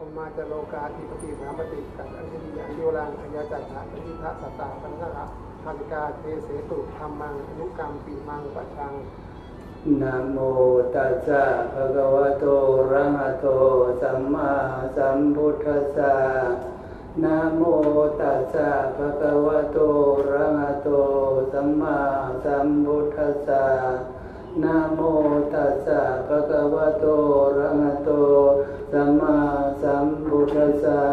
อมมาจะโลกาธิปติสามติกัอัญญาโยรังอัญญาจัตถะปิทัสตาปัญญาภาริกาเทเสตุธรรมังอนุกรรมปีมังปัจจังนะโมตัสสะภะคะวะโตอะระหะโตสัมมาสัมพุทธัสสะนะโมตัสสะภะคะวะโตอะระหะโตสัมมาสัมพุทธัสสะนะโมตัสสะภะคะวะโตอะระหะโตสัมมา สัมพุทธัสสะ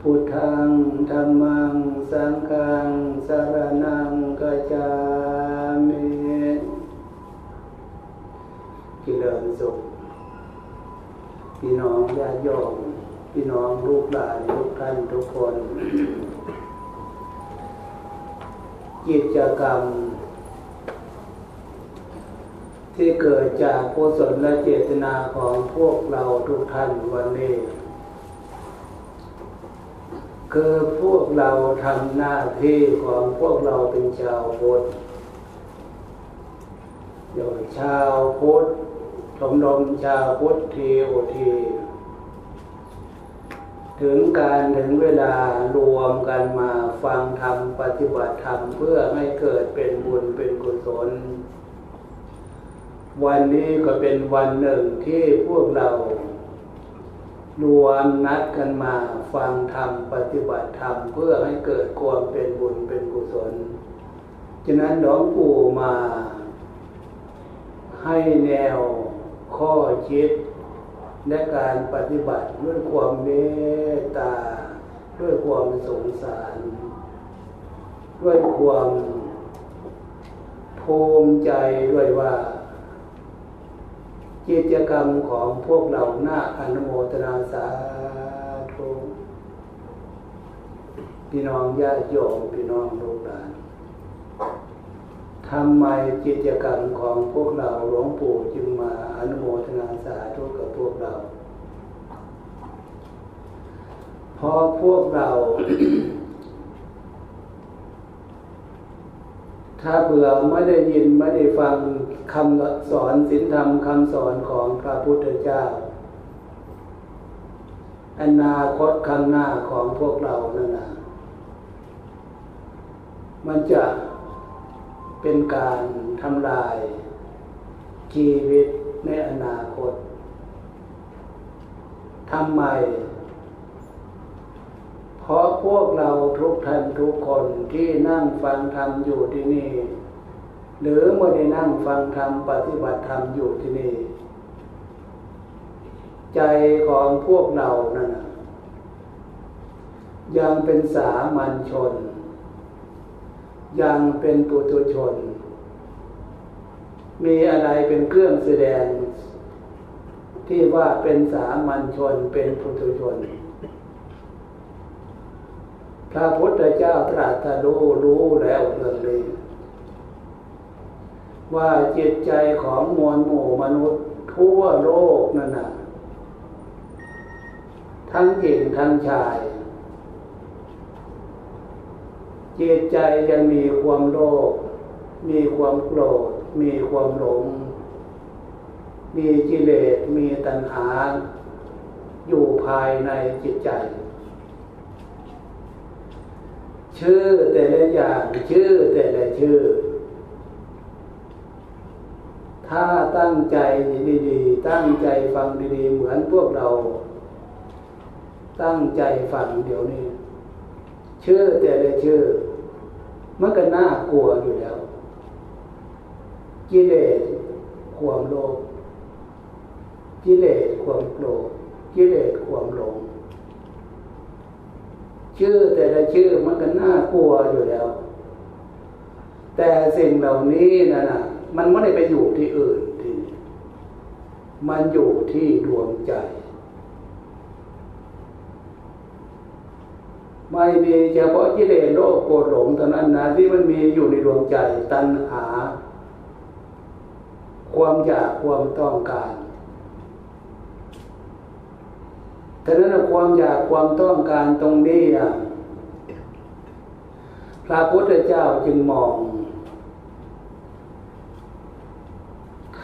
พุทธังธรรมัง สังฆังสารนังกัจจามิกิเลนสุขพี่น้องญาติโยมพี่น้องลูกหลานทุกท่านทุกคน กิจกรรม ที่เกิดจากกุศลและเจตนาของพวกเราทุกท่านวันนี้ คือพวกเราทำหน้าที่ของพวกเราเป็นชาวพุทธโดยชาวพุทธชมรมชาวพุทธทีโอทีถึงการถึงเวลารวมกันมาฟังธรรมปฏิบัติธรรมเพื่อให้เกิดเป็นบุญเป็นกุศล วันนี้ก็เป็นวันหนึ่งที่พวกเรา รวมนัดกันมาฟังธรรมปฏิบัติธรรมเพื่อให้เกิดความเป็นบุญเป็นกุศล ฉะนั้นหลวงปู่มา ให้แนวข้อคิดและการปฏิบัติด้วยความเมตตา ด้วยความสงสาร ด้วยความภูมิใจด้วยว่า กิจกรรมของพวกเราหน้าอนุโมทนาสาธุพี่น้องญาติโยมพี่น้องลูกหลานทำไมกิจกรรมของพวกเราหลวงปู่จึงมาอนุโมทนาสาธุกับพวกเราเพราะพวกเรา ถ้าเผื่อไม่ได้ยินไม่ได้ฟังคำสอนศีลธรรมคำสอนของพระพุทธเจ้า อนาคตข้างหน้าของพวกเรานั่นนะมันจะเป็นการทำลายชีวิตในอนาคตทำไม เพราะพวกเราทุกท่านทุกคนที่นั่งฟังธรรมอยู่ที่นี่ หรือไม่ได้นั่งฟังธรรมปฏิบัติธรรมอยู่ที่นี่ ใจของพวกเรานั่นยังเป็นสามัญชน ยังเป็นปุถุชน มีอะไรเป็นเครื่องแสดง ที่ว่าเป็นสามัญชนเป็นปุถุชน พระพุทธเจ้าตรัสรู้รู้แล้วเรื่องนี้ว่าจิตใจของมวลหมู่มนุษย์ทั่วโลกนั่นนะทั้งหญิงทั้งชาย จิตใจยังมีความโลภมีความโกรธ มีความหลง มีกิเลสมีตัณหา อยู่ภายในจิตใจ ชื่อแต่ละอย่างชื่อแต่ละชื่อ ถ้าตั้งใจดีๆ ตั้งใจฟังดีๆ เหมือนพวกเรา ตั้งใจฟังเดี๋ยวนี้ ชื่อแต่ละชื่อมันก็น่ากลัวอยู่แล้ว กิเลสความโลภกิเลสความโกรธกิเลสความหลง ชื่อแต่ละชื่อมันก็น่ากลัวอยู่แล้ว แต่สิ่งเหล่านี้นะนะมันไม่ได้ไปอยู่ที่อื่นที่มันอยู่ที่ดวงใจ ไม่มีเฉพาะกิเลสโลภโกรธหลงเท่านั้นนะที่มันมีอยู่ในดวงใจตัณหา ความอยากความต้องการ แต่นั้นความอยากความต้องการตรงนี้พระพุทธเจ้าจึงมอง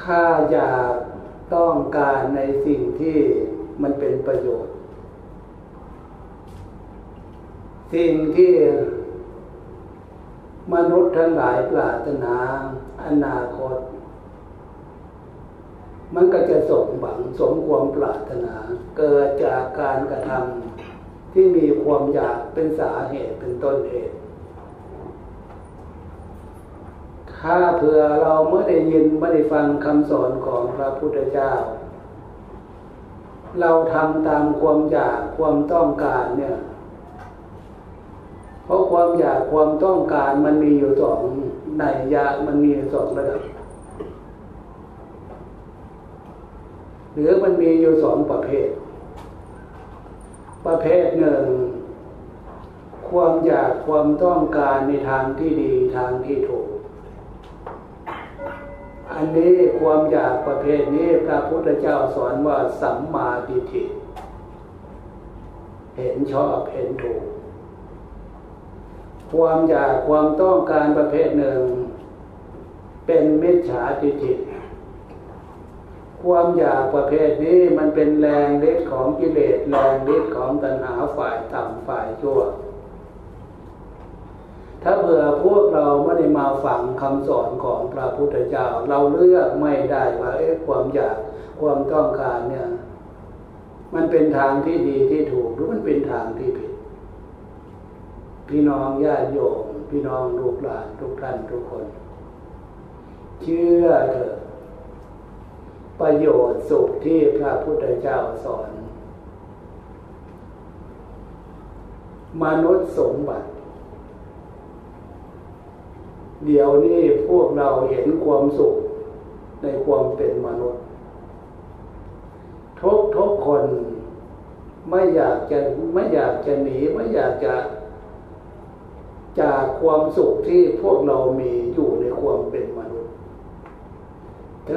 ถ้าอยากต้องการในสิ่งที่มันเป็นประโยชน์ สิ่งที่มนุษย์ทั้งหลายปรารถนาอนาคต มันก็จะสมหวังสมความปรารถนา เกิดจากการกระทำที่มีความอยากเป็นสาเหตุเป็นต้นเหตุ ถ้าเผื่อเราเมื่อได้ยินไม่ได้ฟังคำสอนของพระพุทธเจ้า เราทำตามความอยากความต้องการเนี่ย เพราะความอยากความต้องการมันมีอยู่สองในยะมันมีอยู่สองระดับ หรือมันมีอยู่สองประเภท ประเภทหนึ่ง ความอยากความต้องการในทางที่ดีทางที่ถูก อันนี้ความอยากประเภทนี้พระพุทธเจ้าสอนว่าสัมมาทิฏฐิเห็นชอบเห็นถูก ความอยากความต้องการประเภทหนึ่ง เป็นมิจฉาทิฏฐิ ความอยากประเภทนี้มันเป็นแรงเล็ดของกิเลสแรงเล็ดของตัณหาฝ่ายต่ำฝ่ายชั่ว ถ้าเผื่อพวกเราไม่ได้มาฟังคำสอนของพระพุทธเจ้า เราเลือกไม่ได้ว่าเอ๊ะความอยากความต้องการเนี่ย มันเป็นทางที่ดีที่ถูกหรือมันเป็นทางที่ผิด พี่น้องญาติโยมพี่น้องลูกหลานทุกท่านทุกคน เชื่อเถอะ ประโยชน์สุขที่พระพุทธเจ้าสอน มนุษย์สมบัติ เดี๋ยวนี้พวกเราเห็นความสุขในความเป็นมนุษย์ทุกทุกคนไม่อยากจะไม่อยากจะหนีไม่อยากจะจากความสุขที่พวกเรามีอยู่ในความเป็นม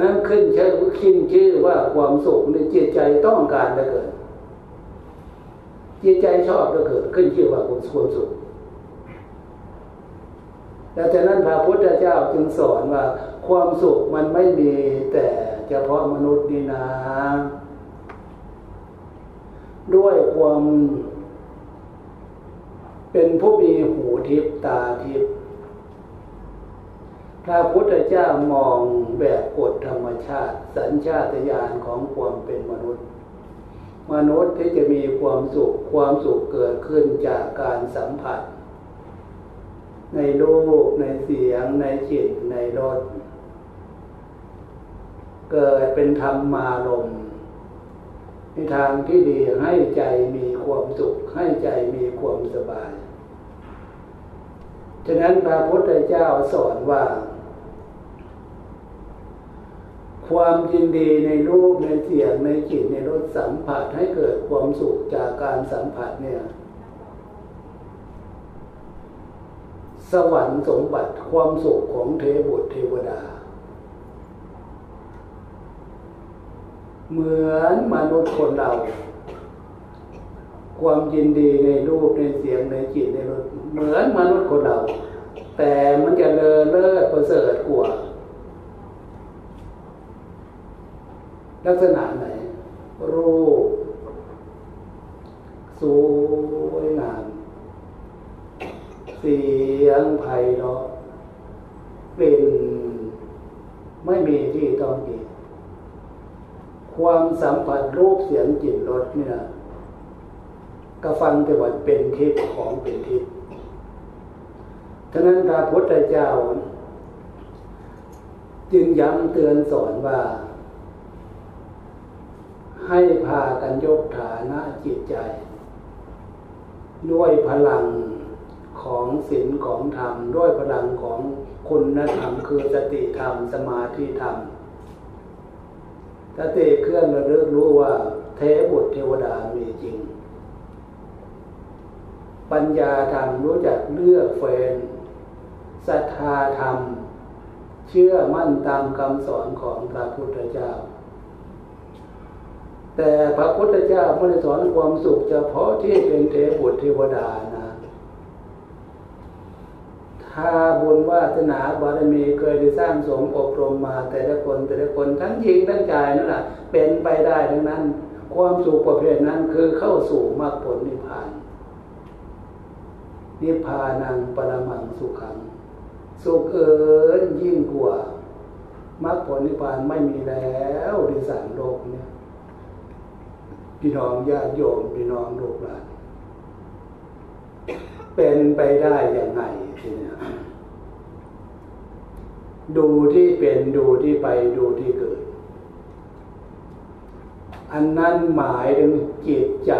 นุษย์ฉะนั้นขึ้นชื่อขึ้นชื่อว่าความสุขในจิตใจต้องการเหลือเกินจิตใจชอบเหลือเกินขึ้นชื่อว่าความสุขดังนั้นพระพุทธเจ้าจึงสอนว่า ความสุขมันไม่มีแต่เฉพาะมนุษย์นี่นะ ด้วยความ เป็นผู้มีหูทิพตาทิพ พระพุทธเจ้ามองแบบกฎธรรมชาติ สัญชาตญาณของความเป็นมนุษย์ มนุษย์ที่จะมีความสุขความสุขเกิดขึ้นจากการสัมผัส ในรูปในเสียง ในจิตในรสเกิดเป็นธรรมารมในทางที่ดีให้ใจมีความสุข ให้ใจมีความสบาย ฉะนั้นพระพุทธเจ้าสอนว่า ความยินดีในรูปในเสียงในจิตในรสสัมผัสให้เกิดความสุขจากการสัมผัสเนี่ย สวรรค์สมบัติความสุขของเทบุตรเทวดา เหมือนมนุษย์คนเรา ความยินดีในรูปในเสียงในจิตในรสเหมือนมนุษย์คนเรา แต่มันจะเลอเลิศประเสริฐกว่า ลักษณะไหน รูป สวยงาม เสียงไพเราะเป็นไม่มีที่ต้องกินความสัมผัสรูปเสียงจิตรสเนี่ยก็ฟังแต่ว่าเป็นทิพย์ของเป็นทิพย์ฉะนั้นพระพุทธเจ้า จึงย้ำเตือนสอนว่า ให้พากันยกฐานะจิตใจ ด้วยพลังของศีลของธรรม ด้วยพลังของคุณธรรมคือสติธรรมสมาธิธรรมสติเคลื่อนระลึกรู้ว่าเทบุตรเทวดามีจริง ปัญญาธรรมรู้จักเลือกเฟนศรัทธาธรรม เชื่อมั่นตามคำสอนของพระพุทธเจ้า แต่พระพุทธเจ้าไม่ได้สอนความสุขเฉพาะที่เป็นเทบุตรเทวดานะ ถ้าบุญวาสนาบารมีเคยได้สร้างสมอบรมมาแต่ละคนแต่ละคนทั้งหญิงทั้งชายนั่นแหละเป็นไปได้ทั้งนั้น ความสุขประเภทนั้นคือเข้าสู่มรรคผลนิพพาน นิพพานังปรมังสุขัง สุขเอิญยิ่งกว่ามรรคผลนิพพานไม่มีแล้วในสามโลกนี่ พี่น้องญาติโยมพี่น้องลูกหลานเป็นไปได้อย่างไงทีนี้ดูที่เป็นดูที่ไปดูที่เกิด อันนั้นหมายถึงจิตใจ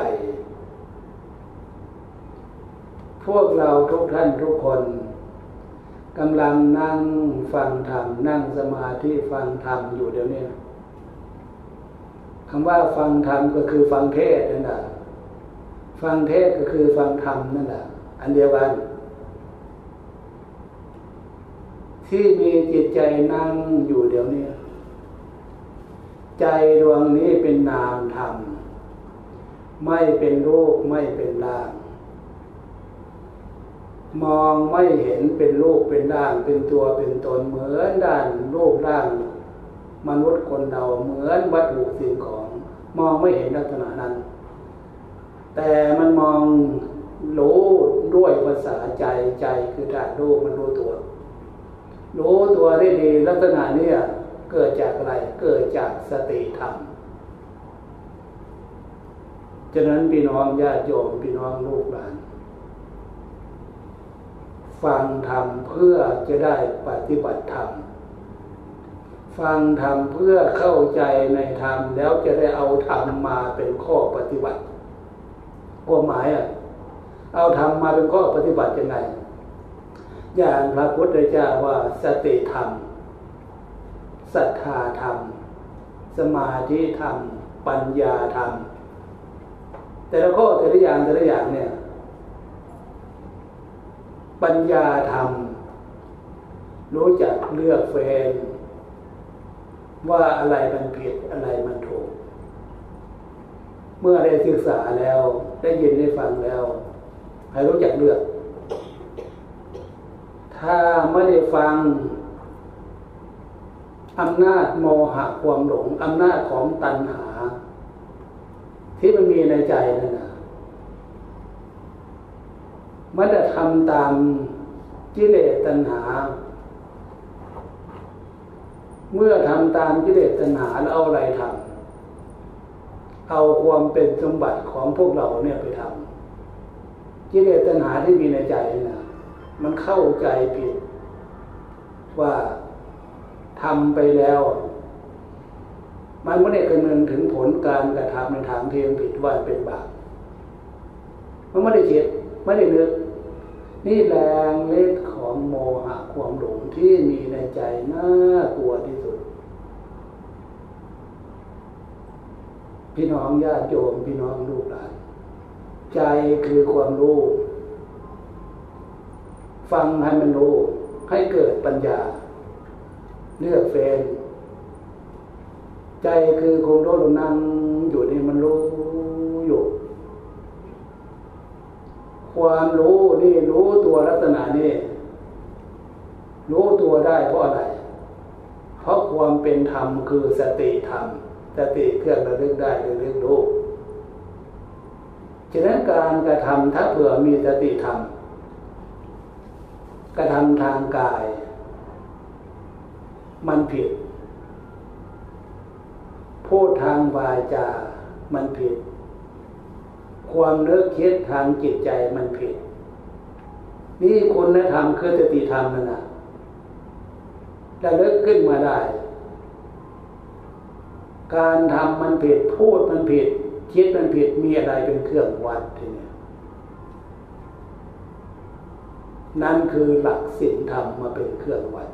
พวกเราทุกท่านทุกคนกำลังนั่งฟังธรรมนั่งสมาธิฟังธรรมอยู่เดี๋ยวนี้ คำว่าฟังธรรมก็คือฟังเทศนั่นแหละฟังเทศก็คือฟังธรรมนั่นแหละอันเดียวกัน ที่มีจิตใจนั่งอยู่เดี๋ยวนี้ใจดวงนี้เป็นนามธรรม ไม่เป็นรูปไม่เป็นร่าง มองไม่เห็นเป็นรูปเป็นร่าง เป็นตัวเป็นตนเหมือนด้านรูปร่าง มนุษย์คนเราเหมือนวัตถุสิ่งของ มองไม่เห็นลักษณะนั้น แต่มันมองรู้ด้วยภาษาใจใจคือธาตุรู้มันรู้ตัว รู้ตัวได้ดีลักษณะนี้เกิดจากอะไรเกิดจากสติธรรมฉะนั้นพี่น้องญาติโยมพี่น้องลูกหลานฟังธรรมเพื่อจะได้ปฏิบัติธรรม ฟังธรรมเพื่อเข้าใจในธรรมแล้วจะได้เอาธรรมมาเป็นข้อปฏิบัติความหมายอะ เอาธรรมมาเป็นข้อปฏิบัติยังไง อย่างพระพุทธเจ้าว่าสติธรรมศรัทธาธรรม สมาธิธรรม ปัญญาธรรม แต่ละข้อแต่ละอย่างแต่ละอย่างเนี่ย ปัญญาธรรม รู้จักเลือกเฟน ว่าอะไรมันผิดอะไรมันถูก เมื่อได้ศึกษาแล้วได้ยินได้ฟังแล้วให้รู้จักเลือก ถ้าไม่ได้ฟังอำนาจโมหะความหลงอำนาจของตัณหา ที่มันมีในใจนั่นนะมันจะทำตามกิเลสตัณหา เมื่อทำตามกิเลสตัณหาแล้วเอาอะไรทำเอาความเป็นสมบัติของพวกเราเนี่ยไปทำกิเลสตัณหาที่มีในใจนะมันเข้าใจผิด ว่าทำไปแล้วมันไม่ได้คำนึงถึงผลการกระทำในทางที่ผิดว่าเป็นบาปมันไม่ได้คิดไม่ได้นึกนี่แรงเล็กของโมหะความหลงที่มีในใจน่ากลัวที่สุด พี่น้องญาติโยมพี่น้องลูกหลาน ใจคือความรู้ ฟังให้มันรู้ ให้เกิดปัญญา เลือกเฟน ใจคือคงรู้นั่งอยู่นี่มันรู้อยู่ ความรู้นี่รู้ตัวลักษณะนี่รู้ตัวได้เพราะอะไร เพราะความเป็นธรรมคือสติธรรม สติเครื่องระลึกได้ระลึกรู้ฉะนั้นการกระทำถ้าเผื่อมีสติธรรมกระทำทางกาย มันผิด พูดทางวาจา มันผิด ความเลิกคิดทางจิตใจมันผิด นี่คุณธรรมคือสติธรรมนั่นนะจะลิกขึ้นมาได้ การทำมันผิดพูดมันผิดคิดมันผิดมีอะไรเป็นเครื่องวัดทีนี้นั่นคือหลักศีลธรรมมาเป็นเครื่องวัด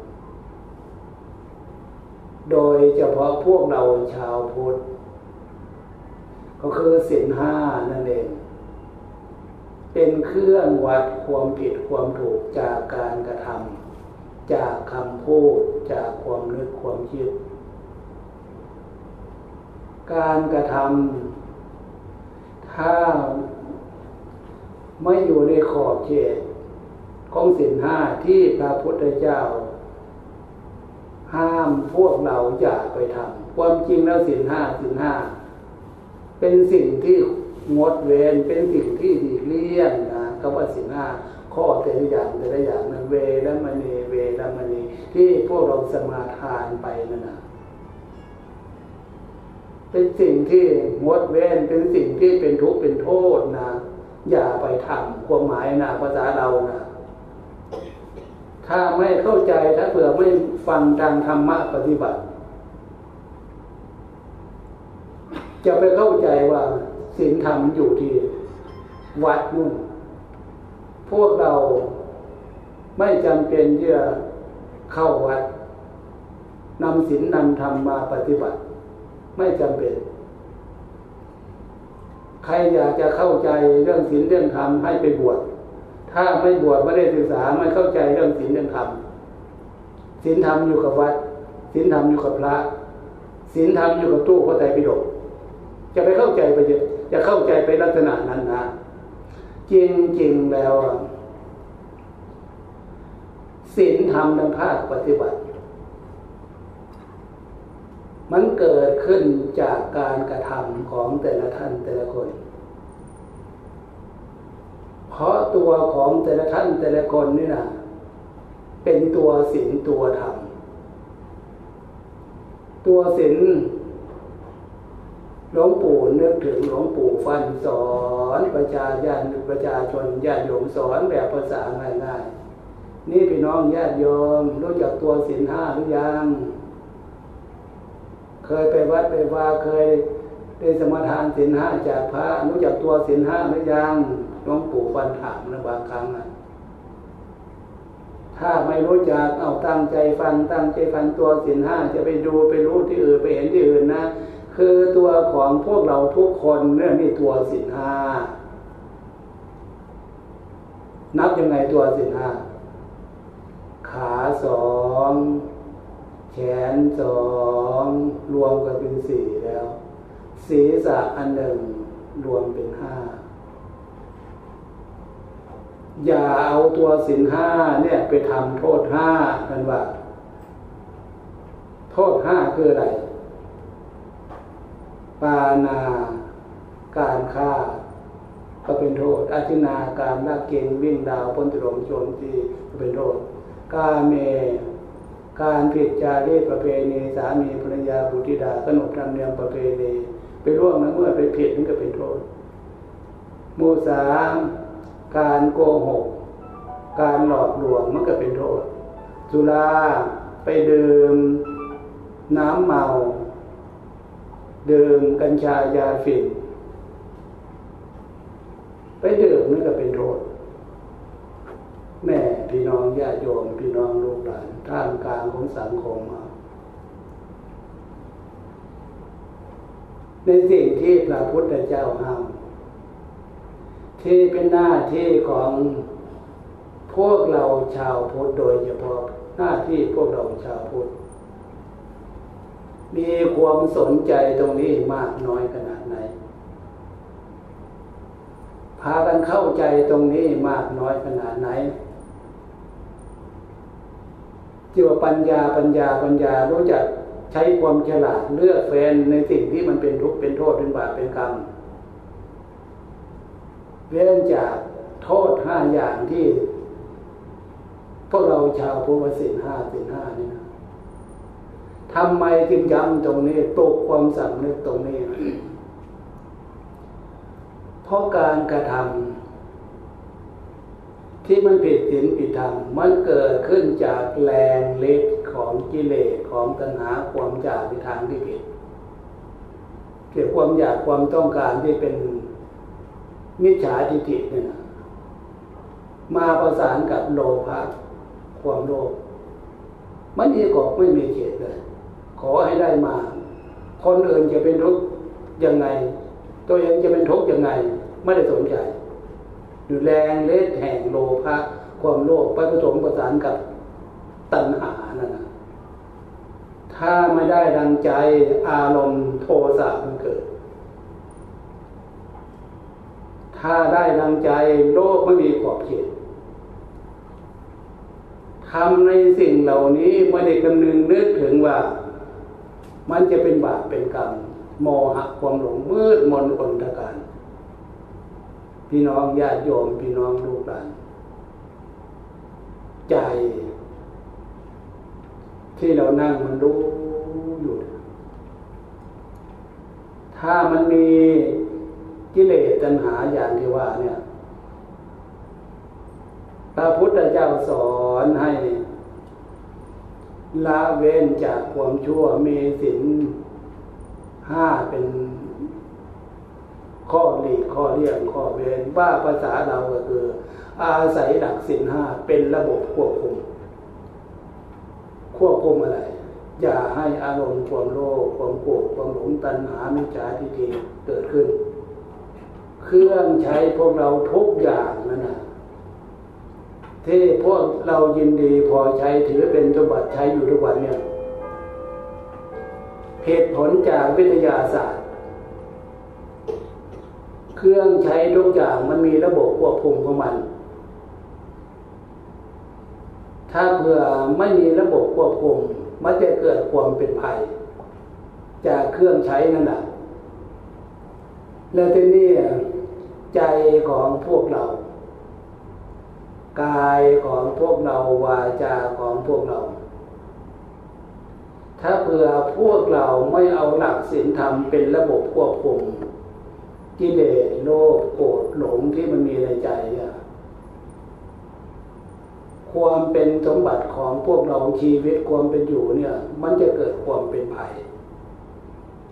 โดยเฉพาะพวกเราชาวพุทธก็คือศีลห้านั่นเอง เป็นเครื่องวัดความผิดความถูกจากการกระทำจากคำพูดจากความนึกความคิด การกระทำถ้าไม่อยู่ในขอบเขตของสินห้าที่พระพุทธเจ้า ห้ามพวกเราอย่าไปทำความจริงแล้วสินห้าสินห้าเป็นสิ่งที่งดเว้นเป็นสิ่งที่ดีเลี่ยงนะคำว่าสินห้าข้อแต่ละอย่างแต่ละอย่างนั้นเวรมณีเวรมณีที่พวกเราสมาทานไปนั่นนะ เป็นสิ่งที่งดเว้นเป็นสิ่งที่เป็นทุกข์เป็นโทษนะ อย่าไปทำความหมายนะภาษาเรานะถ้าไม่เข้าใจถ้าเผื่อไม่ฟังทางธรรมะปฏิบัติ จะไปเข้าใจว่าศีลธรรมอยู่ที่วัดนู่นพวกเราไม่จำเป็นที่จะเข้าวัดนำศีลนำธรรมมาปฏิบัติ ไม่จำเป็น ใครอยากจะเข้าใจเรื่องศีลเรื่องธรรมให้ไปบวชถ้าไม่บวชไม่ได้ศึกษาไม่เข้าใจเรื่องศีลเรื่องธรรมศีลธรรมอยู่กับวัดศีลธรรมอยู่กับพระศีลธรรมอยู่กับตู้พระไตรปิฎกจะไปเข้าใจไปจะจะเข้าใจไปลักษณะนั้นนะจริงจริงแล้วศีลธรรมดังภาคปฏิบัติ มันเกิดขึ้นจากการกระทำของแต่ละท่านแต่ละคน เพราะตัวของแต่ละท่านแต่ละคนนี่นะเป็นตัวศีลตัวธรรม ตัวศีลหลวงปู่นึกถึงหลวงปู่ฟันสอนประชาญาติประชาชนญาติโยมสอนแบบภาษาง่ายๆนี่พี่น้องญาติโยมรู้จักตัวศีลห้าหรือยัง เคยไปวัดไปว่าเคยได้สมทานศีลห้าจากพระรู้จักตัวศีลห้าหรือยังหลวงปู่ฟันถามนะบางครั้งนะถ้าไม่รู้จักเอาตั้งใจฟังตั้งใจฟังตัวศีลห้าจะไปดูไปรู้ที่อื่นไปเห็นที่อื่นนะ คือตัวของพวกเราทุกคนเนี่ยมีตัวสินห้านับยังไงตัวสินห้าขาสอง แขนสองรวมกันเป็นสี่แล้ว ศีรษะอันหนึ่งรวมเป็นห้าอย่าเอาตัวสินห้าเนี่ยไปทำโทษห้ากันว่า โทษห้าคืออะไร ปานาการฆ่า ก็เป็นโทษ อาชินาการลักเกงวิ่งดาวพ้นตรมโจมตีก็เป็นโทษ กาเม การผิดจารีตประเพณีสามีภรรยาบุตริดาขนบธรรมเนียมประเพณีไปร่วงนะเมื่อไปผิดนั่นก็เป็นโทษมูสาการโกหก การหลอกลวงมันก็เป็นโทษสุราไปดื่มน้ำเมา ดื่มกัญชายาฝิ่นไปดื่มนี่ก็เป็นโทษแม่พี่น้องญาติโยมพี่น้องลูกหลาน ท่ามกลางของสังคมมาในสิ่งที่พระพุทธเจ้าห้ามที่เป็นหน้าที่ของพวกเราชาวพุทธโดยเฉพาะหน้าที่พวกเราชาวพุทธมีความสนใจตรงนี้มากน้อยขนาดไหน พากันเข้าใจตรงนี้มากน้อยขนาดไหน จีว่าปัญญาปัญญาปัญญารู้จักใช้ความฉลาดเลือกแฟนในสิ่งที่มันเป็นทุกข์เป็นโทษเป็นบาปเป็นกรรมเว้นจากโทษห้าอย่างที่ พวกเราชาวพุทธศิลห้าศิลห้านี่นะทำไมจึงย้ำตรงนี้ปลุกความสำนึกตรงนี้ เพราะการกระทำ ที่มันผิดศีลผิดธรรมมันเกิดขึ้นจากแรงเล็กของกิเลสของตัณหาความอยากในทางที่ผิดเกี่ยวความอยากความต้องการที่เป็นมิจฉาทิฏฐิเนี่ยนะมาประสานกับโลภะความโลภมันอีกอกไม่มีเขตเลย ขอให้ได้มา คนอื่นจะเป็นทุกข์ยังไง ตัวเองจะเป็นทุกข์ยังไง ไม่ได้สนใจ อยู่แรงเล็ดแห่งโลภะความโลภไปผสมประสานกับตัณหานั่นนะถ้าไม่ได้ดังใจอารมณ์โทสะมันเกิด ถ้าได้ดังใจโลกไม่มีขอบเขตทำในสิ่งเหล่านี้ไม่ได้คำนึงนึกถึงว่า มันจะเป็นบาปเป็นกรรมโมหะความหลงมืดมนอนตการ พี่น้องญาติโยมพี่น้องลูกหลานใจ ที่เรานั่งมันรู้อยู่ ถ้ามันมีกิเลสตัณหาอย่างที่ว่าเนี่ยพระพุทธเจ้าสอนให้ละเว้นจากความชั่วมีศีลห้าเป็น ข้อหลีกข้อเลี่ยงข้อเว้นว่าภาษาเราก็คือ อาศัยหลักศีลห้าเป็นระบบควบคุม ควบคุมอะไร อย่าให้อารมณ์ความโลภความโกรธความหลงตัณหามิจฉาทิฏฐิเกิดขึ้น เครื่องใช้พวกเราทุกอย่างนั่นนะที่พวกเรายินดีพอใช้ถือเป็นสมบัติใช้อยู่ทุกวันเนี่ยเหตุผลจากวิทยาศาสตร์ เครื่องใช้ทุกอย่างมันมีระบบควบคุมของมัน ถ้าเผื่อไม่มีระบบควบคุม มันจะเกิดความเป็นภัย จากเครื่องใช้นั่นแหละแล้วทีนี้ใจของพวกเรา กายของพวกเราวาจาของพวกเรา ถ้าเผื่อพวกเราไม่เอาหลักศีลธรรมเป็นระบบควบคุม กิเลสโลภโกรธหลงที่มันมีในใจเนี่ยความเป็นสมบัติของพวกเราชีวิตความเป็นอยู่เนี่ย มันจะเกิดความเป็นภัย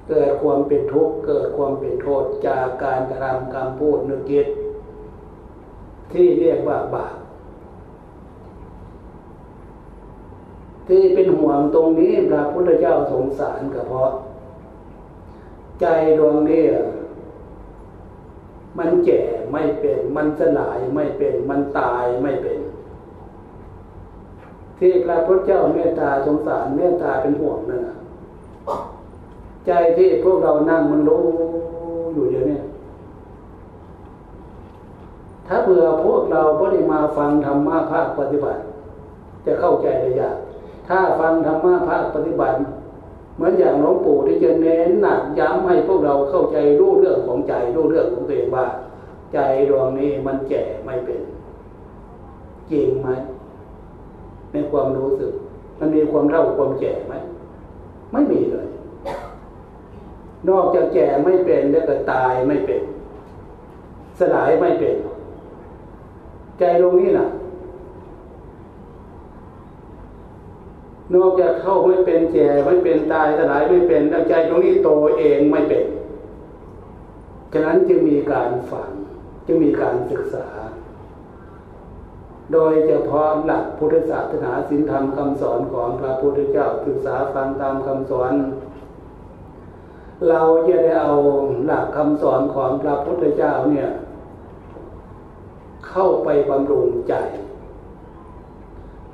เกิดความเป็นทุกข์เกิดความเป็นโทษจากการกระทำการพูดนึกคิดที่เรียกว่าบาปที่เป็นห่วงตรงนี้พระพุทธเจ้าสงสารก็เพราะ ใจดวงนี้ มันแก่ไม่เป็น มันสลายไม่เป็น มันตายไม่เป็น ที่พระพุทธเจ้าเมตตาสงสารเมตตาเป็นห่วงนั่นนะใจที่พวกเรานั่งมันรู้อยู่เดี๋ยวนี้ถ้าเผื่อพวกเราไม่ได้มาฟังธรรมะภาคปฏิบัติ จะเข้าใจได้ยาก ถ้าฟังธรรมะภาคปฏิบัติ เหมือนอย่างหลวงปู่ที่จะเน้นหนักย้ำให้พวกเราเข้าใจรู้เรื่องของใจรู้เรื่องของตัวเองว่า ใจดวงนี้มันแก่ไม่เป็นจริงไหมในความรู้สึก มันมีความเท่าความแก่ไหมไม่มีเลย นอกจากแก่ไม่เป็นแล้วก็ตายไม่เป็น สลายไม่เป็น ใจตรงนี้นะ่ะ นอกจากเข้าไม่เป็นแก่ไม่เป็นตายสลายไม่เป็นแล้วใจตรงนี้โตเองไม่เป็น ฉะนั้นจึงมีการฝังจึงมีการศึกษา โดยเฉพาะหลักพุทธศาสนาสินธรรมคำสอนของพระพุทธเจ้าศึกษาฟังตามคำสอนเราจะได้เอาหลักคำสอนของพระพุทธเจ้าเนี่ย เข้าไปบำรุงใจ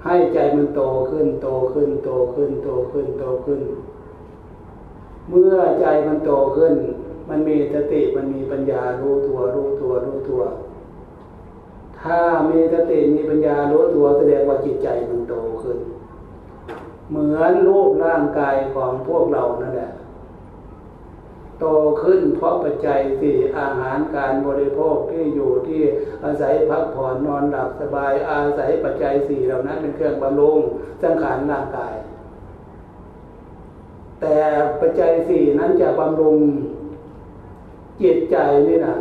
ให้ใจมันโตขึ้นโตขึ้นโตขึ้นโตขึ้นโตขึ้น เมื่อใจมันโตขึ้น มันมีสติมันมีปัญญารู้ตัวรู้ตัวรู้ตัว ถ้ามีสติมีปัญญารู้ตัวแสดงว่าจิตใจมันโตขึ้น เหมือนรูปร่างกายของพวกเรานั่นแหละ โตขึ้นเพราะปัจจัยสี่อาหารการบริโภคที่อยู่ที่อาศัยพักผ่อนนอนหลับสบายอาศัยปัจจัยสี่เหล่านั้นเป็นเครื่องบำรุงสังขารร่างกาย แต่ปัจจัยสี่นั้นจะบำรุงจิตใจนี่นะ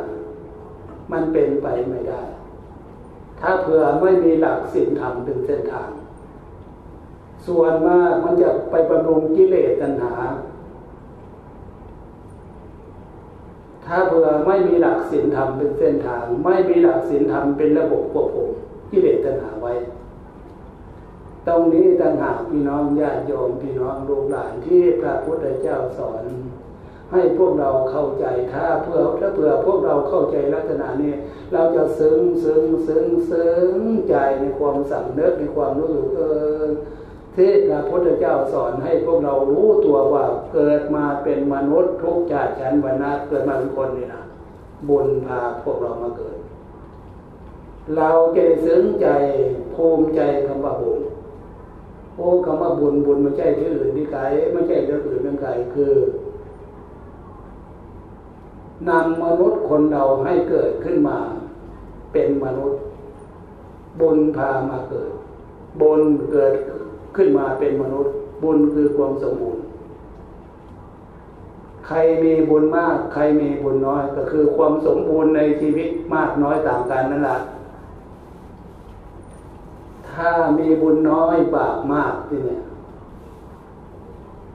มันเป็นไปไม่ได้ ถ้าเผื่อไม่มีหลักศีลธรรมเป็นเส้นทาง ส่วนมากมันจะไปบำรุงกิเลสตัณหา ถ้าเผื่อไม่มีหลักศีลธรรมเป็นเส้นทาง ไม่มีหลักศีลธรรมเป็นระบบควบคุมกิเลสตัณหาไว้ ตรงนี้ต่างหากพี่น้องญาติโยมพี่น้องลูกหลานที่พระพุทธเจ้าสอน ให้พวกเราเข้าใจถ้าเพื่อถ้าเผื่อพวกเราเข้าใจลักษณะนี้ เราจะซึ้งซึ้งซึ้งซึ้งใจในความสำนึกในความรู้สึกเออ ที่พระพุทธเจ้าสอนให้พวกเรารู้ตัวว่าเกิดมาเป็นมนุษย์ทุกชาติชั้นวรรณะเกิดมาเป็นคนนี่นะบุญพาพวกเรามาเกิด เราจะซึ้งใจภูมิใจคำว่าบุญโอ้คำว่าบุญบุญไม่ใช่ที่อื่นที่ไกลไม่ใช่เรื่องอื่นเรื่องไกลคือนำมนุษย์คนเราให้เกิดขึ้นมา เป็นมนุษย์ บุญพามาเกิด บุญเกิด ขึ้นมาเป็นมนุษย์ บุญคือความสมบูรณ์ ใครมีบุญมาก ใครมีบุญน้อย ก็คือความสมบูรณ์ในชีวิตมากน้อยต่างกันนั่นแหละถ้ามีบุญน้อยบาปมากที่เนี่ย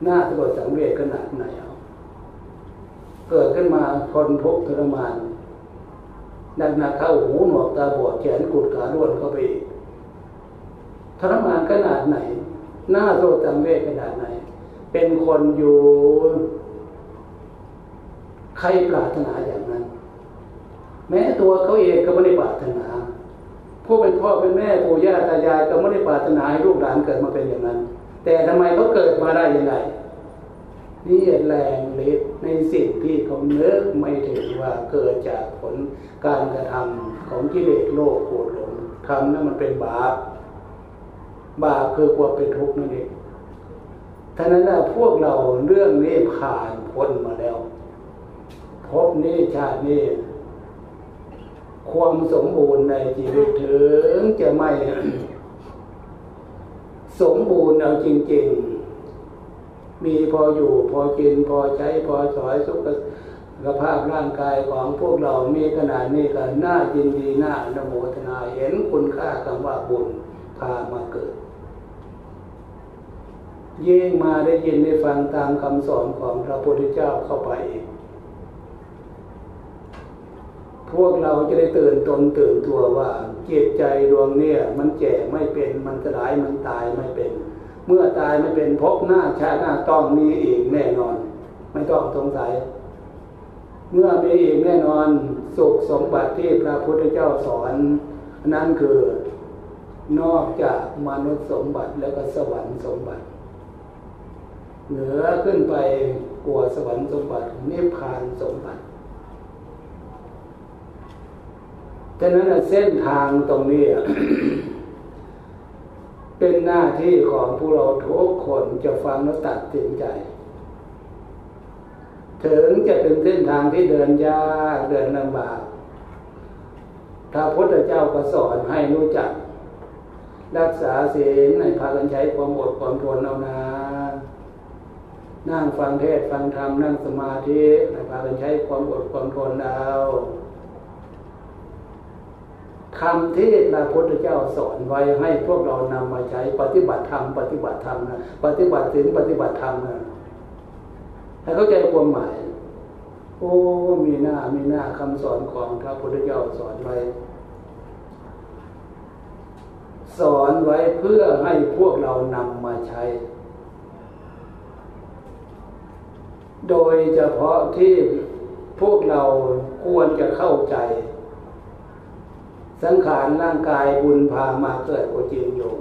น่าสลดสังเวชขนาดไหนเอาเกิดขึ้นมาทนทุกข์ทรมานนักหนาเข้าหูหนวกตาบอดแขนกุดขาล้วนเข้าไปอีกทรมานขนาดไหน น้าโทษจังเวทขนาดไหน เป็นคนอยู่ ใครปรารถนาอย่างนั้น แม้ตัวเขาเองก็ไม่ได้ปรารถนาผู้เป็นพ่อเป็นแม่ปู่ย่าตายายก็ไม่ได้ปรารถนาให้ลูกหลานเกิดมาเป็นอย่างนั้น แต่ทำไมเขาเกิดมาได้ยังไงนี่แรงเล็กในสิ่งที่เขาเนื้อไม่ถึงว่าเกิดจากผลการกระทำของกิเลสโลกโกรธหลงทำนั้นมันเป็นบาป บาปคือความเป็นทุกข์นั่นเองท่านั้นนะพวกเราเรื่องนี้ผ่านพ้นมาแล้ว พบนี้ชาตินี้ความสมบูรณ์ในชีวิตถึงจะไม่ สมบูรณ์เอาจริง ๆ มีพออยู่พอกินพอใช้พอสอยสุขภาพร่างกายของพวกเรามีขนาดนี้ก็น่ายินดีน่านโมทนาเห็นคุณค่าคำว่าบุญพามาเกิด ยิ่งมาได้ยินได้ฟังตามคำสอนของพระพุทธเจ้าเข้าไป พวกเราจะได้ตื่นตนตื่นตัวว่าจิตใจดวงเนี่ยมันแก่ไม่เป็นมันสลายมันตายไม่เป็น เมื่อตายไม่เป็นพบหน้าชาหน้าต้องมีอีกแน่นอน ไม่ต้องสงสัย เมื่อมีอีกแน่นอนสุขสมบัติที่พระพุทธเจ้าสอนนั่นคือนอกจากมนุษย์สมบัติแล้วก็สวรรค์สมบัติ เหนือขึ้นไปกลัวสวรรค์สมบัตินิพพานสมบัติฉะนั้นเส้นทางตรงนี้ เป็นหน้าที่ของผู้เราทุกคนจะฟังแล้วตัดสินใจ ถึงจะเป็นเส้นทางที่เดินยากเดินลำบากถ้าพุทธเจ้าก็สอนให้รู้จัก รักษาศีลให้พากันใช้ความอดความทนเอานา นั่งฟังเทศฟังธรรมนั่งสมาธิให้พากันใช้ความอดความทนเอาคำที่พระพุทธเจ้าสอนไว้ให้พวกเรานำมาใช้ปฏิบัติธรรมปฏิบัติธรรมนะปฏิบัติศีลปฏิบัติธรรมนะให้เข้าใจความหมาย โอ้มีหน้ามีหน้าคำสอนของพระพุทธเจ้าสอนไว้ สอนไว้เพื่อให้พวกเรานำมาใช้ โดยเฉพาะที่พวกเราควรจะเข้าใจ สังขารร่างกายบุญพามาเกิดก็จริงอยู่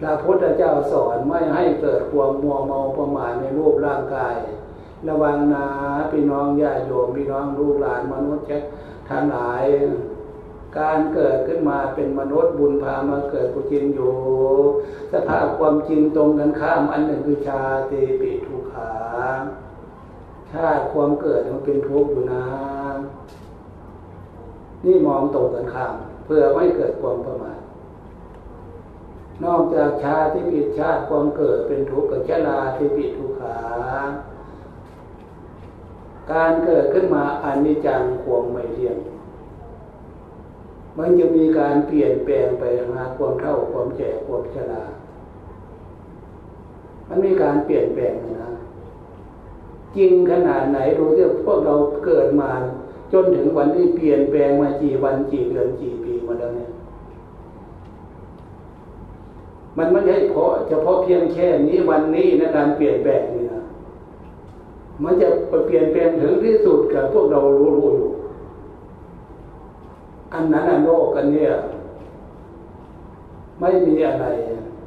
พระพุทธเจ้าสอนไม่ให้เกิดความมัวเมาประมาทในรูปร่างกาย ระวังนาพี่น้องญาติโยมพี่น้องลูกหลานมนุษย์ทั้งหลาย การเกิดขึ้นมาเป็นมนุษย์บุญพามาเกิดก็จริงอยู่ สภาพความจริงตรงกันข้ามอันหนึ่งคือชาติปิทุ ชาติความเกิดมันเป็นทุกข์อยู่นะ นี่มองตรงกันข้ามเพื่อไม่เกิดความประมาทนอกจากชาที่ผิดชาติความเกิดเป็นทุกข์กับชราที่ผิดทุกขาการเกิดขึ้นมาอันนี้จังความไม่เที่ยง มันจะมีการเปลี่ยนแปลงไปหาความเท่าความแก่ความชรา มันมีการเปลี่ยนแปลงนะ จริงขนาดไหนดูที่พวกเราเกิดมา จนถึงวันที่เปลี่ยนแปลงมากี่วันกี่เดือนกี่ปีมาแล้วเนี่ยมันไม่ใช่เพราะเฉพาะเพียงแค่นี้วันนี้นะการเปลี่ยนแปลงนี่นะมันจะเปลี่ยนแปลงถึงที่สุดกับพวกเรารู้รู้อยู่อันนั้นโลกกันเนี่ย ไม่มีอะไร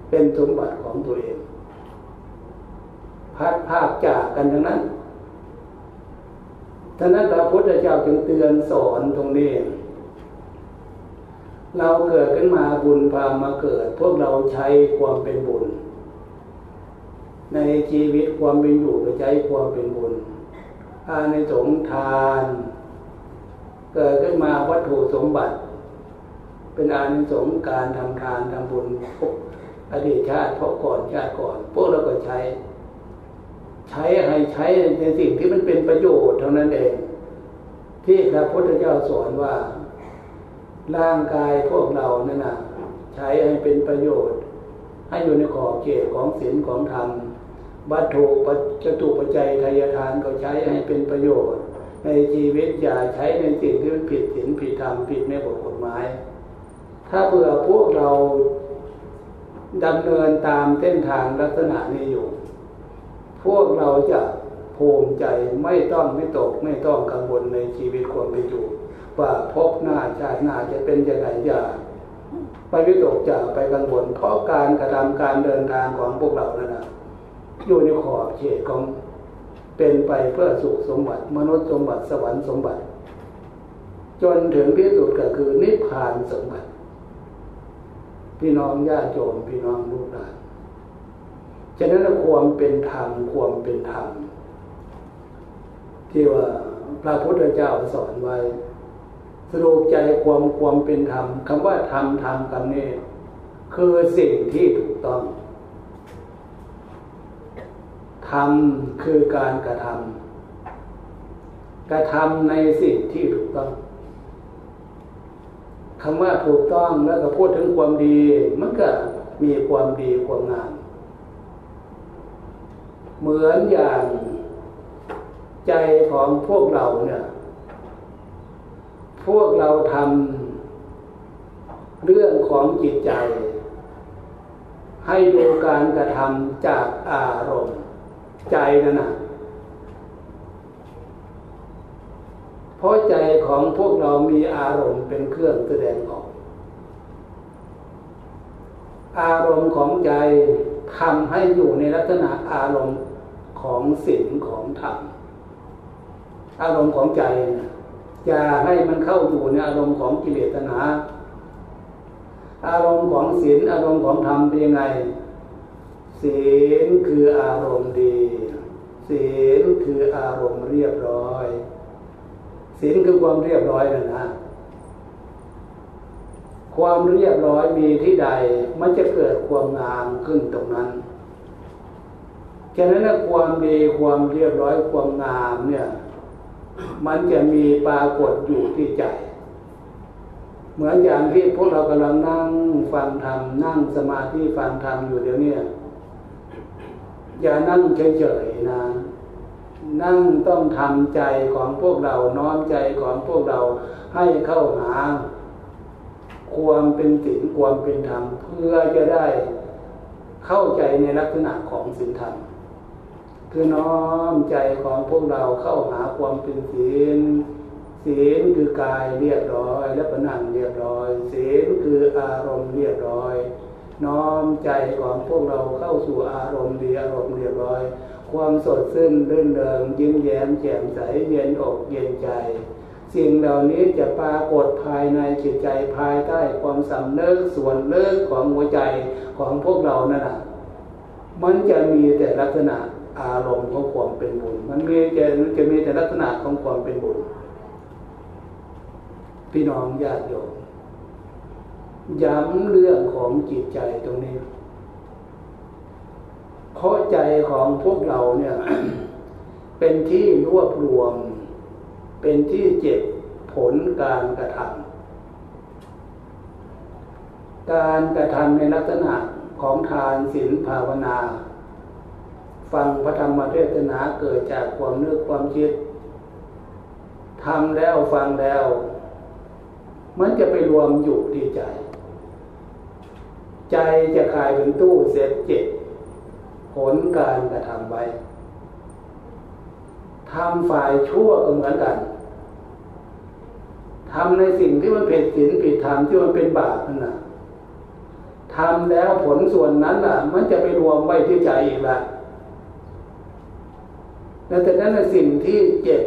เป็นสมบัติของตัวเอง พัดภาคจากกันทั้งนั้น ท่านั้นพระพุทธเจ้าจึงเตือนสอนตรงนี้ เราเกิดขึ้นมาบุญพามาเกิด พวกเราใช้ความเป็นบุญ ในชีวิตความเป็นอยู่ก็ใช้ความเป็นบุญอาในสงทาน เกิดขึ้นมาวัตถุสมบัติ เป็นอานิสงส์การทำทานทำบุญอดีตชาติเพราะก่อนชาติก่อน พวกเราก็ใช้ ใช้ให้ใช้ในสิ่งที่มันเป็นประโยชน์เท่านั้นเอง ที่พระพุทธเจ้าสอนว่า ร่างกายพวกเรานั่นนะใช้ให้เป็นประโยชน์ ให้อยู่ในขอบเขตของศีลของธรรมวัตถุปัจจุปัจจัยทายทานก็ใช้ให้เป็นประโยชน์ ในชีวิตอย่าใช้ในสิ่งที่มันผิดศีลผิดธรรมผิดในบทกฎหมาย ถ้าเผื่อพวกเราดำเนินตามเส้นทางลักษณะนี้อยู่ พวกเราจะภูมิใจไม่ต้องไม่ตกไม่ต้องกังวลในชีวิตความเป็นอยู่ ว่าพบหน้าชาติหน้าจะเป็นยังไงอย่าไปวิตกจะไปกังวลเพราะการกระทำการเดินทางของพวกเรานั่นนะอยู่ในขอบเขตของเป็นไปเพื่อสุขสมบัติ มนุษย์สมบัติสวรรค์สมบัติ จนถึงที่สุดก็คือนิพพานสมบัติ พี่น้องญาติโยมพี่น้องลูกหลาน ฉะนั้นความเป็นธรรมความเป็นธรรมที่ว่าพระพุทธเจ้าสอนไว้สรุปใจความความเป็นธรรมคำว่าธรรมธรรมคำนี้คือสิ่งที่ถูกต้องทำคือการกระทำกระทำในสิ่งที่ถูกต้องคำว่าถูกต้องแล้วก็พูดถึงความดี มันก็มีความดีความงาม เหมือนอย่างใจของพวกเราเนี่ย พวกเราทำเรื่องของจิตใจ ให้ดูการกระทำจากอารมณ์ใจนั่นนะเพราะใจของพวกเรามีอารมณ์เป็นเครื่องแสดงออก อารมณ์ของใจทำให้อยู่ในลักษณะอารมณ์ ของศีลของธรรมอารมณ์ของใจอย่าให้มันเข้าอยู่ในอารมณ์ของกิเลสตนา อารมณ์ของศีลอารมณ์ของธรรมเป็นยังไงศีลคืออารมณ์ดีศีลคืออารมณ์เรียบร้อยศีลคือความเรียบร้อยนะนะ ความเรียบร้อยมีที่ใดมันจะเกิดความงามขึ้นตรงนั้น ฉะนั้นความดีความเรียบร้อยความงามเนี่ย มันจะมีปรากฏอยู่ที่ใจ เหมือนอย่างที่พวกเรากำลังนั่งฟังธรรมนั่งสมาธิฟังธรรมอยู่เดี๋ยวนี้อย่านั่งเฉยๆนะนั่งต้องทำใจของพวกเราน้อมใจของพวกเราให้เข้าหา ความเป็นศีลความเป็นธรรมเพื่อจะได้เข้าใจในลักษณะของศีลธรรม คือน้อมใจของพวกเราเข้าหาความเป็นศีลศีลคือกายเรียบร้อย และปนังเรียบร้อยศีลคืออารมณ์เรียบร้อย น้อมใจของพวกเราเข้าสู่อารมณ์ดีอารมณ์เรียบร้อย ความสดชื่นรื่นเริงยิ้มแย้มแจ่มใสเย็นอกเย็นใจ สิ่งเหล่านี้จะปรากฏภายในจิตใจภายใต้ความสำนึกส่วนเลิกของหัวใจของพวกเรานั่นแหะมันจะมีแต่ลักษณะ อารมณ์ของความเป็นบุญ มันมีจะจะมีแต่ลักษณะของความเป็นบุญ พี่น้องญาติโยมย้ำเรื่องของจิตใจตรงนี้ เพราะใจของพวกเราเนี่ย เป็นที่รวบรวม เป็นที่เจ็บผลการกระทำการกระทำในลักษณะของทานศีลภาวนา ฟังพระธรรมเทศนาเกิดจากความนึกความคิดทำแล้วฟังแล้ว มันจะไปรวมอยู่ที่ใจ ใจจะกลายเป็นตู้เซฟจิตผลการกระทำไว้ทำฝ่ายชั่วก็เหมือนกันทำในสิ่งที่มันผิดศีลผิดธรรมที่มันเป็นบาปนั่นนะทำแล้วผลส่วนนั้นน่ะ มันจะไปรวมไว้ที่ใจอีกละ แล้วแต่นั้นสิ่งที่เจ็บ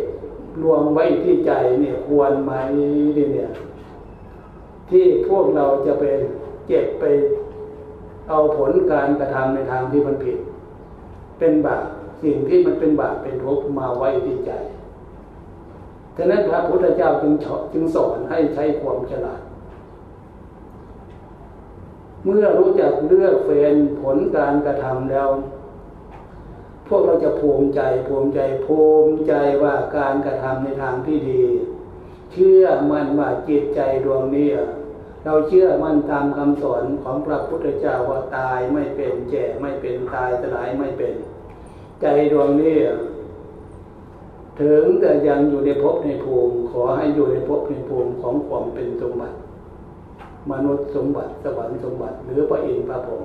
รวมไว้ที่ใจเนี่ยควรไหมเนี่ย ที่พวกเราจะไปเจ็บไปเอาผลการกระทำในทางที่มันผิด เป็นบาปสิ่งที่มันเป็นบาปเป็นทุกข์มาไว้ที่ใจฉะนั้นพระพุทธเจ้าจึงจึงสอนให้ใช้ความฉลาด เมื่อรู้จักเลือกเฟ้นผลการกระทำแล้ว พวกเราจะภูมิใจภูมิใจภูมิใจว่าการกระทำในทางที่ดี เชื่อมั่นว่าจิตใจดวงนี้เราเชื่อมั่นตามคำสอนของพระพุทธเจ้าว่าตายไม่เป็นแก่ไม่เป็นตายสลายไม่เป็น ใจดวงนี้ถึงแต่ยังอยู่ในภพในภูมิ ขอให้อยู่ในภพในภูมิของความเป็นสมบัติ มนุษย์สมบัติสวรรค์สมบัติ หรือพระอินทร์พระพรหม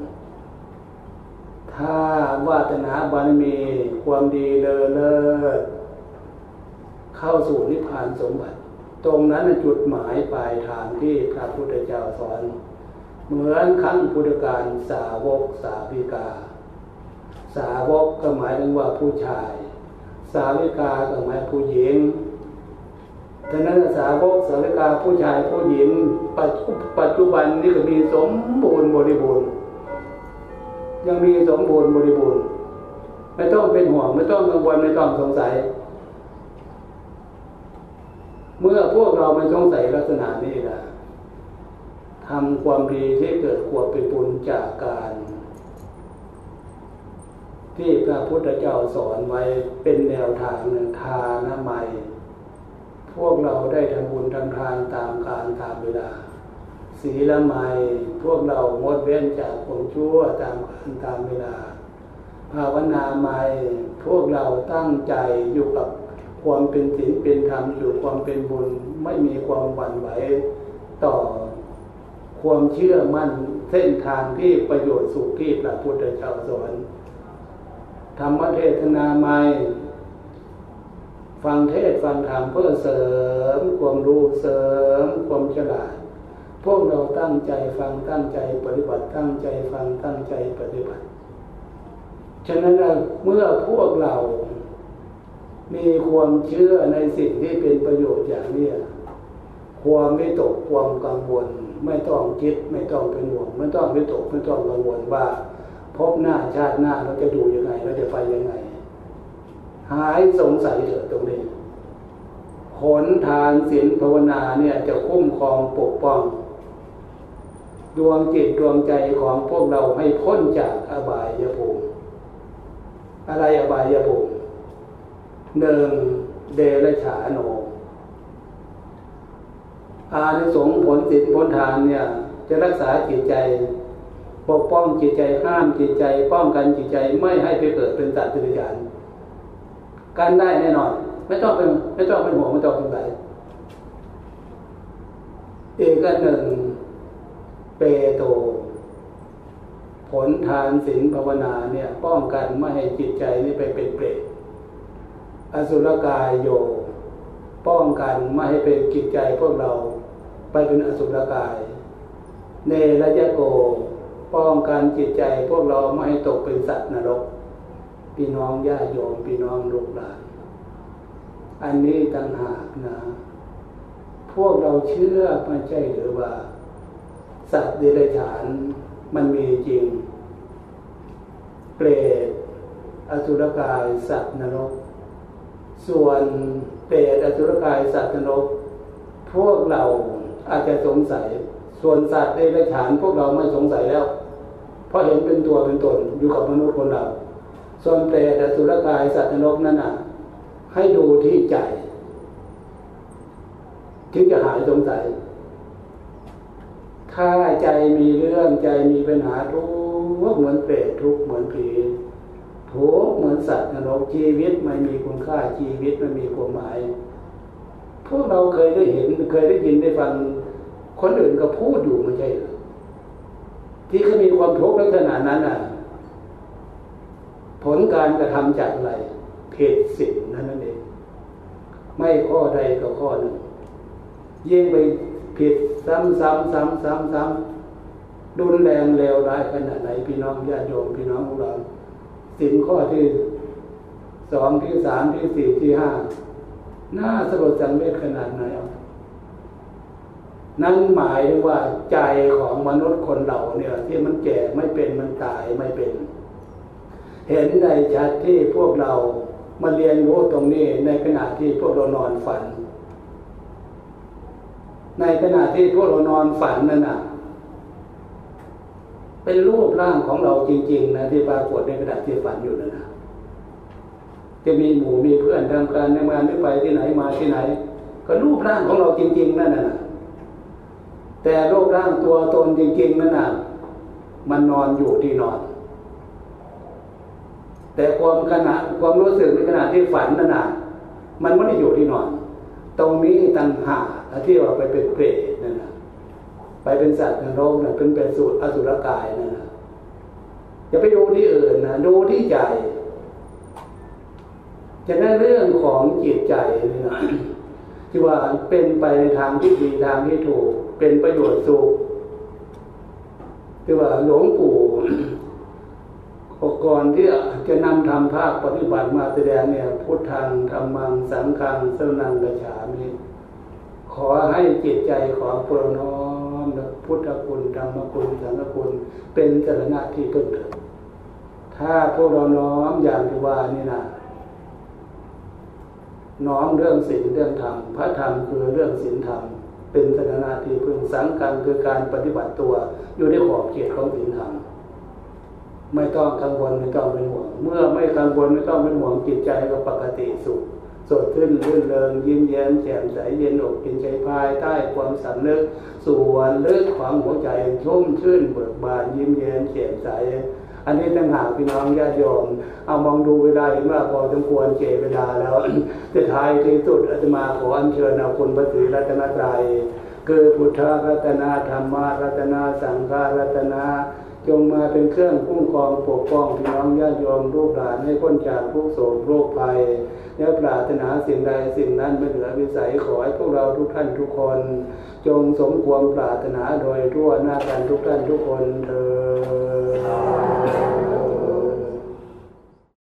ถ้าวาตนาบารมีความดีเลอเลิศเข้าสู่นิพพานสมบัติ ตรงนั้นจุดหมายปลายทางที่พระพุทธเจ้าสอน เหมือนขั้งพุทธการสาวกสาวิกา สาวกก็หมายถึงว่าผู้ชาย สาวิกาก็หมายผู้หญิงดังนั้นสาวกสาวิกาผู้ชายผู้หญิงปัจจุบันนี้ก็มีสมบูรณ์บริบูรณ์ ยังมีสมบูรณ์บริบูรณ์ ไม่ต้องเป็นห่วง ไม่ต้องกังวลไม่ต้องสงสัย เมื่อพวกเราไม่สงสัยลักษณะนี้นะทำความดีที่เกิดขวบเป็นบุญจากการ ที่พระพุทธเจ้าสอนไว้เป็นแนวทางหนึ่งทานามัยพวกเราได้ทำบุญทำทานตามการตามเวลา ศีลไมพวกเรางดเว้นจากความชั่วตามการตามเวลา ภาวนาไมพวกเราตั้งใจอยู่กับความเป็นศีลเป็นธรรมอยู่ความเป็นบุญไม่มีความหวั่นไหวต่อความเชื่อมั่นเส้นทางที่ประโยชน์สุขที่พระพุทธเจ้าสอนธรรมเทศนาใหม่ฟังเทศฟังธรรมเพื่อเสริมความรู้เสริมความฉลาด พวกเราตั้งใจฟังตั้งใจปฏิบัติตั้งใจฟังตั้งใจปฏิบัติ ฉะนั้นเมื่อพวกเรา มีความเชื่อในสิ่งที่เป็นประโยชน์อย่างนี้ความไม่ตกความกังวล ไม่ต้องคิดไม่ต้องเป็นห่วงไม่ต้องไม่ตกไม่ต้องกังวลว่า พบหน้าชาติหน้าเราจะดูยังไงเราจะไปยังไง หายสงสัยเถอะตรงนี้ผลทานศีลภาวนาเนี่ยจะคุ้มครองปกป้อง ดวงจิตดวงใจของพวกเราให้พ้นจากอบายภูมิอะไรอบายภูมิหนึ่งเดรฉาโนอานิสงส์ผลศีลผลทานเนี่ย จะรักษาจิตใจ ปกป้องจิตใจห้ามจิตใจ ป้องกันจิตใจไม่ให้ไปเกิดเป็นสัตว์เป็นญาณกันได้แน่นอน ไม่ต้องเป็นไม่ต้องเป็นห่วงไม่ต้องสงสัยอีกอันหนึ่ง เปโต ผลทานศีลภาวนาเนี่ยป้องกันไม่ให้จิตใจนี่ไปเป็นเปรตอสุรกายโย ป้องกันไม่ให้เป็นจิตใจพวกเรา ไปเป็นอสุรกาย เนรยะโก ป้องกันจิตใจพวกเราไม่ให้ตกเป็นสัตว์นรก พี่น้องญาติโยมพี่น้องลูกหลานอันนี้ต่างหากนะ พวกเราเชื่อไม่ใช่หรือว่า สัตว์เดรัจฉานมันมีจริง เปรตอสุรกายสัตว์นรก ส่วนเปรตอสุรกายสัตว์นรก พวกเราอาจจะสงสัย ส่วนสัตว์เดรัจฉานพวกเราไม่สงสัยแล้ว เพราะเห็นเป็นตัวเป็นตนอยู่กับมนุษย์คนเรา ส่วนเปรตอสุรกายสัตว์นรกนั้นอะ ให้ดูที่ใจ ถึงจะหายสงสัย ถ้าใจมีเรื่องใจมีปัญหาทุกข์เหมือนเปรตทุกข์เหมือนผีทุกข์เหมือนสัตว์นรกชีวิตไม่มีคุณค่าชีวิตไม่มีความหมายพวกเราเคยได้เห็นเคยได้ยินได้ฟังคนอื่นก็พูดอยู่ไม่ใช่หรือที่เขามีความทุกข์ลักษณะนั้นอะ ผลการกระทำจากอะไรเพศสิ่งนั้นนั่นเองไม่ข้อใดก็ข้อหนึ่งยิ่งไป ผิดซ้ำซ้ำซ้ำซ้ำซ้ำดุนแรงเลวร้ายขนาดไหนพี่น้องญาติโยมพี่น้องของเราสิ่งข้อที่สองที่สามที่สี่ที่ห้าน่าสลดสังเวชขนาดไหนนั่นหมายว่าใจของมนุษย์คนเราเนี่ย ที่มันแก่ไม่เป็นมันตายไม่เป็น เห็นได้ชัดที่พวกเรามาเรียนรู้ตรงนี้ในขณะที่พวกเรานอนฝัน ในขณะที่พวกเรานอนฝันนั่นน่ะ เป็นรูปร่างของเราจริง ๆ นะที่ปรากฏในขณะที่ฝันอยู่นั่นนะจะมีหมู่มีเพื่อนทำการทำงานไม่ไปที่ไหนมาที่ไหน ก็รูปร่างของเราจริง ๆ นั่นน่ะ แต่รูปร่างตัวตนจริง ๆ นั่นน่ะ มันนอนอยู่ที่นอน แต่ความขณะความรู้สึกในขณะที่ฝันนั่นน่ะ มันไม่ได้อยู่ที่นอน ตรงนี้ต่างหากที่ว่าไปเป็นเปรตนั่นนะไปเป็นสัตว์นรกนะเป็นเป็นสุอสุรกายนั่นนะอย่าไปดูที่อื่นนะดูที่ใจจะได้เรื่องของจิตใจนี่นะที่ว่าเป็นไปในทางที่ดีทางที่ถูก เป็นประโยชน์สุขที่ว่าหลวงปู่ ก่อนที่จะนำทำภาคปฏิบัติมาแสดงเนี่ยพุทธังธรรมังสังฆังสนังกระฉามิขอให้จิตใจของพวกน้อมพุทธคุณธรรมคุณสังฆคุณเป็นสรณะที่พึ่งเถิดถ้าพวกเราน้อมอย่างที่ว่านี่นะน้อมเรื่องศีลเรื่องธรรมพระธรรมคือเรื่องศีลธรรมเป็นสนาที่พึงสังกังคือการปฏิบัติตัวอยู่ในขอบเขตของศีลธรรม ไม่ต้องกังวลไม่ต้องเป็นห่วง เมื่อไม่กังวลไม่ต้องเป็นห่วงจิตใจก็ปกติสุขสดขึ้นรื่นเริงยิ้มแย้มแจ่มใสเย็นอกกินใจภายใต้ความสำนึกส่วนลึกของหัวใจชุ่มชื่นเบิกบานยิ้มแย้มแจ่มใส อันนี้ตั้งหากพี่น้องญาติโยมเอามองดูเวลาเห็นว่าพอสมควรเจเวลาแล้วจะท้ายที่สุดอาตมาขออัญเชิญเอาคุณพระศรีรัตนตรัยคือพุทธรัตนาธรรมรัตนาสังฆรัตนา จงมาเป็นเครื่องคุ้มครองปกป้องพี่น้องญาติโยมลูกหลานให้พ้นจากทุกโศกโรคภัยและปรารถนาสิ่งใดสิ่งนั้นไม่เหลือวิสัยขอให้พวกเราทุกท่านทุกคน จงสมความปรารถนาโดยทั่วหน้ากันทุกท่านทุกคนเถิด